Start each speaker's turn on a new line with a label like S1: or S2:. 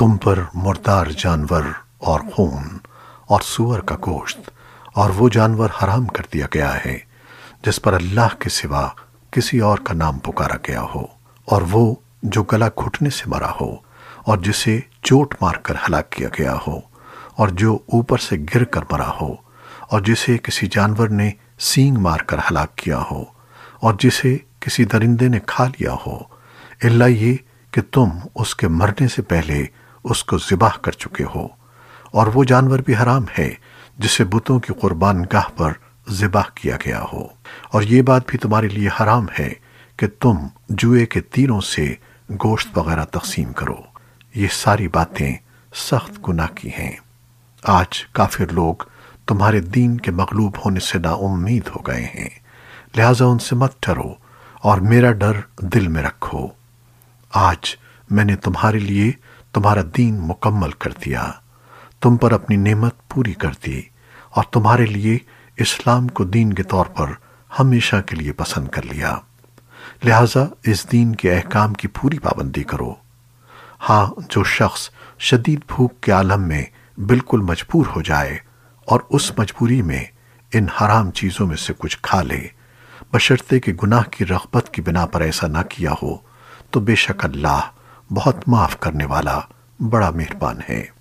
S1: تم پر مردار جانور اور خون اور سور کا گوشت اور وہ جانور حرام کر دیا گیا ہے، جس پر اللہ کے سوا کسی اور کا نام پکارا گیا ہو، اور وہ جو گلا گھٹنے سے مرا ہو اور جسے چوٹ مار کر ہلاک کیا گیا ہو، اور جو اوپر سے گر کر مرا ہو، اور جسے کسی جانور نے سینگ مار کر ہلاک کیا ہو، اور جسے کسی درندے نے کھا لیا ہو، اللہ یہ کہ تم اس کے مرنے سے پہلے اس کو ذبح کر چکے ہو۔ اور وہ جانور بھی حرام ہے جسے بتوں کی قربان گاہ پر ذبح کیا گیا ہو۔ اور یہ بات بھی تمہارے لیے حرام ہے کہ تم جوئے کے تیروں سے گوشت وغیرہ تقسیم کرو۔ یہ ساری باتیں سخت گناہ کی ہیں۔ آج کافر لوگ تمہارے دین کے مغلوب ہونے سے نا امید ہو گئے ہیں۔ لہٰذا ان سے مت ڈرو اور میرا ڈر دل میں رکھو۔ آج میں نے تمہارے لیے تمہارا دین مکمل کر دیا۔ تم پر اپنی نعمت پوری کر دی اور تمہارے لیے اسلام کو دین کے طور پر ہمیشہ کے لیے پسند کر لیا۔ لہٰذا اس دین کے احکام کی پوری پابندی کرو۔ ہاں جو شخص شدید بھوک کے عالم میں بالکل مجبور ہو جائے اور اس مجبوری میں ان حرام چیزوں میں سے کچھ کھا لے، بشرطے کہ گناہ کی رغبت کی بنا پر ایسا نہ کیا ہو، تو بے شک اللہ بہت معاف کرنے والا بڑا مہربان ہے۔